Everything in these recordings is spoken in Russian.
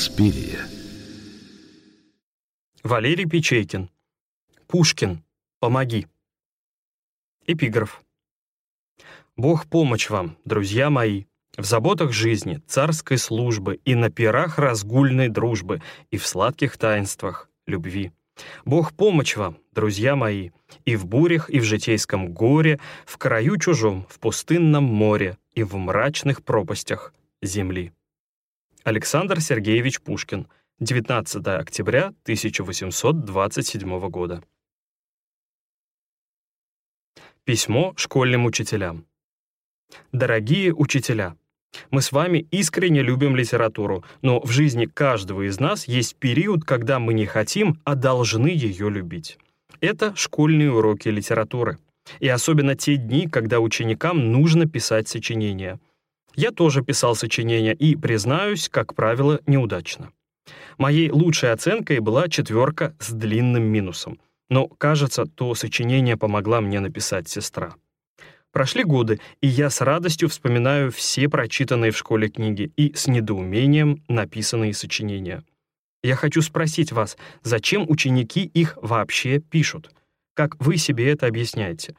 Инспирия. Валерий Печейкин. Пушкин. Помоги. Эпиграф. Бог помощь вам, друзья мои, в заботах жизни, царской службы и на пирах разгульной дружбы и в сладких таинствах любви. Бог помощь вам, друзья мои, и в бурях, и в житейском горе, в краю чужом, в пустынном море и в мрачных пропастях земли. Александр Сергеевич Пушкин, 19 октября 1827 года. Письмо школьным учителям. Дорогие учителя, мы с вами искренне любим литературу, но в жизни каждого из нас есть период, когда мы не хотим, а должны ее любить. Это школьные уроки литературы. И особенно те дни, когда ученикам нужно писать сочинения. Я тоже писал сочинения и, признаюсь, как правило, неудачно. Моей лучшей оценкой была четверка с длинным минусом. Но, кажется, то сочинение помогла мне написать сестра. Прошли годы, и я с радостью вспоминаю все прочитанные в школе книги и с недоумением написанные сочинения. Я хочу спросить вас, зачем ученики их вообще пишут? Как вы себе это объясняете?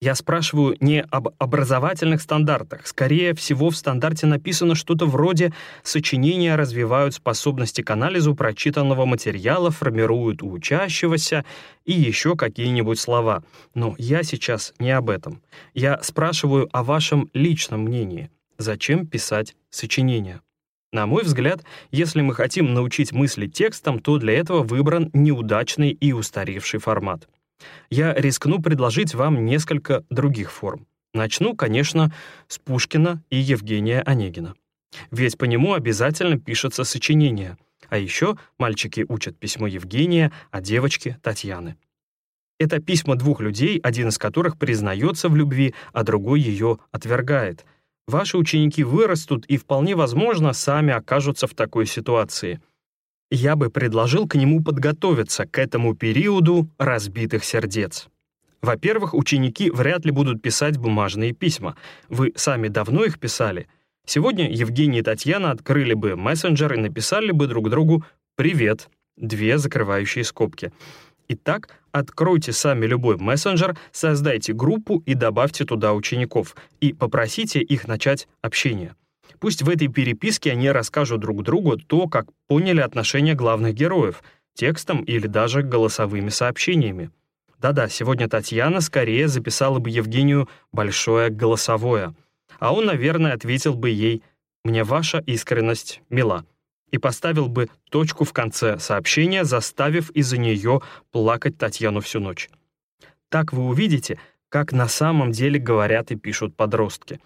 Я спрашиваю не об образовательных стандартах. Скорее всего, в стандарте написано что-то вроде «сочинения развивают способности к анализу прочитанного материала, формируют у учащегося» и еще какие-нибудь слова. Но я сейчас не об этом. Я спрашиваю о вашем личном мнении. Зачем писать сочинения? На мой взгляд, если мы хотим научить мыслить текстом, то для этого выбран неудачный и устаревший формат я рискну предложить вам несколько других форм. Начну, конечно, с Пушкина и Евгения Онегина. Ведь по нему обязательно пишется сочинение. А еще мальчики учат письмо Евгения, а девочки — Татьяны. Это письма двух людей, один из которых признается в любви, а другой ее отвергает. Ваши ученики вырастут и, вполне возможно, сами окажутся в такой ситуации — я бы предложил к нему подготовиться к этому периоду разбитых сердец. Во-первых, ученики вряд ли будут писать бумажные письма. Вы сами давно их писали. Сегодня Евгений и Татьяна открыли бы мессенджер и написали бы друг другу «Привет», две закрывающие скобки. Итак, откройте сами любой мессенджер, создайте группу и добавьте туда учеников, и попросите их начать общение. Пусть в этой переписке они расскажут друг другу то, как поняли отношения главных героев, текстом или даже голосовыми сообщениями. Да-да, сегодня Татьяна скорее записала бы Евгению большое голосовое, а он, наверное, ответил бы ей «Мне ваша искренность мила» и поставил бы точку в конце сообщения, заставив из-за нее плакать Татьяну всю ночь. Так вы увидите, как на самом деле говорят и пишут подростки.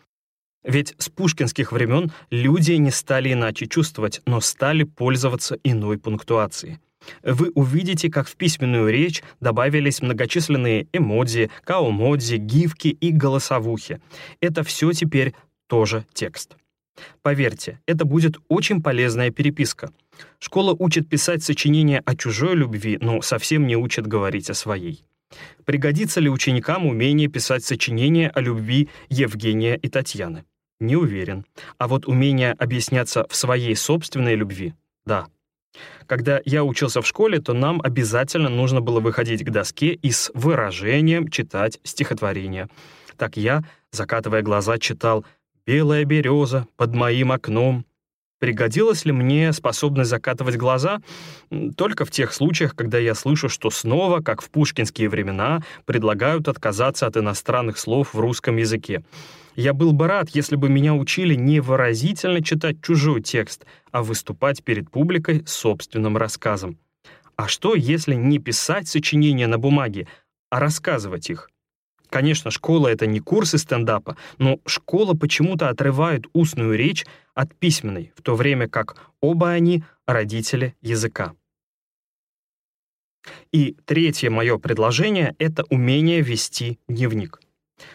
Ведь с пушкинских времен люди не стали иначе чувствовать, но стали пользоваться иной пунктуацией. Вы увидите, как в письменную речь добавились многочисленные эмодзи, каумодзи, гифки и голосовухи. Это все теперь тоже текст. Поверьте, это будет очень полезная переписка. Школа учит писать сочинения о чужой любви, но совсем не учит говорить о своей. Пригодится ли ученикам умение писать сочинения о любви Евгения и Татьяны? Не уверен. А вот умение объясняться в своей собственной любви — да. Когда я учился в школе, то нам обязательно нужно было выходить к доске и с выражением читать стихотворение. Так я, закатывая глаза, читал «Белая береза под моим окном», Пригодилась ли мне способность закатывать глаза? Только в тех случаях, когда я слышу, что снова, как в пушкинские времена, предлагают отказаться от иностранных слов в русском языке. Я был бы рад, если бы меня учили не выразительно читать чужой текст, а выступать перед публикой собственным рассказом. А что, если не писать сочинения на бумаге, а рассказывать их? Конечно, школа — это не курсы стендапа, но школа почему-то отрывает устную речь от письменной, в то время как оба они — родители языка. И третье мое предложение — это умение вести дневник.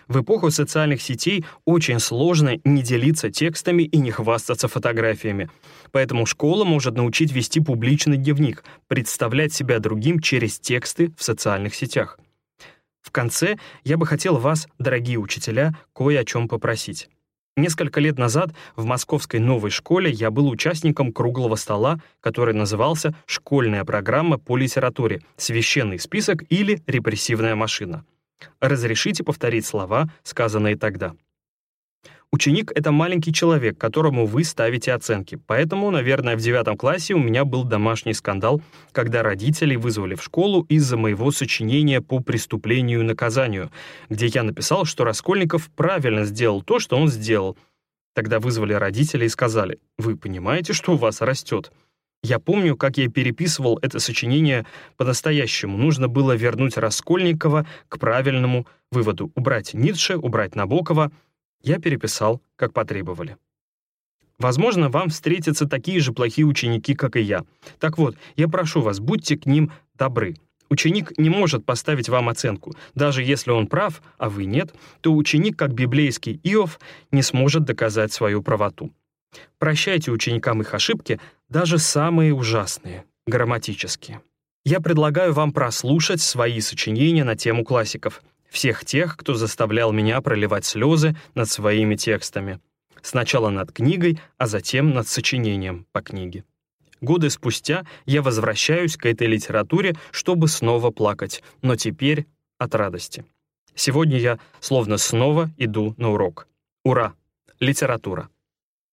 В эпоху социальных сетей очень сложно не делиться текстами и не хвастаться фотографиями. Поэтому школа может научить вести публичный дневник, представлять себя другим через тексты в социальных сетях. В конце я бы хотел вас, дорогие учителя, кое о чем попросить. Несколько лет назад в московской новой школе я был участником круглого стола, который назывался «Школьная программа по литературе. Священный список или репрессивная машина». Разрешите повторить слова, сказанные тогда. Ученик — это маленький человек, которому вы ставите оценки. Поэтому, наверное, в девятом классе у меня был домашний скандал, когда родители вызвали в школу из-за моего сочинения по преступлению и наказанию, где я написал, что Раскольников правильно сделал то, что он сделал. Тогда вызвали родители и сказали, «Вы понимаете, что у вас растет?» Я помню, как я переписывал это сочинение по-настоящему. Нужно было вернуть Раскольникова к правильному выводу. Убрать Ницше, убрать Набокова — я переписал, как потребовали. Возможно, вам встретятся такие же плохие ученики, как и я. Так вот, я прошу вас, будьте к ним добры. Ученик не может поставить вам оценку. Даже если он прав, а вы нет, то ученик, как библейский Иов, не сможет доказать свою правоту. Прощайте ученикам их ошибки, даже самые ужасные, грамматические. Я предлагаю вам прослушать свои сочинения на тему классиков — всех тех, кто заставлял меня проливать слезы над своими текстами. Сначала над книгой, а затем над сочинением по книге. Годы спустя я возвращаюсь к этой литературе, чтобы снова плакать, но теперь от радости. Сегодня я словно снова иду на урок. Ура! Литература.